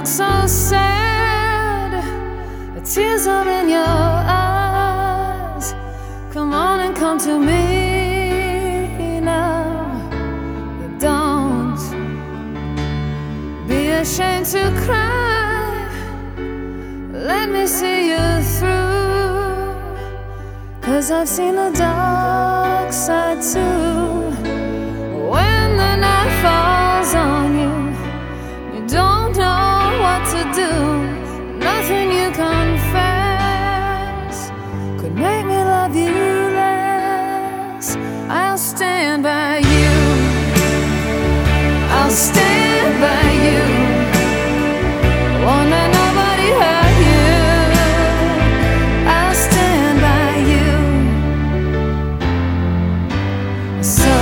look so sad. The tears are in your eyes. Come on and come to me now. Don't be ashamed to cry. Let me see you through. Cause I've seen the dark side too. stand by you. I'll stand by you. Won't let nobody hurt you. I'll stand by you. So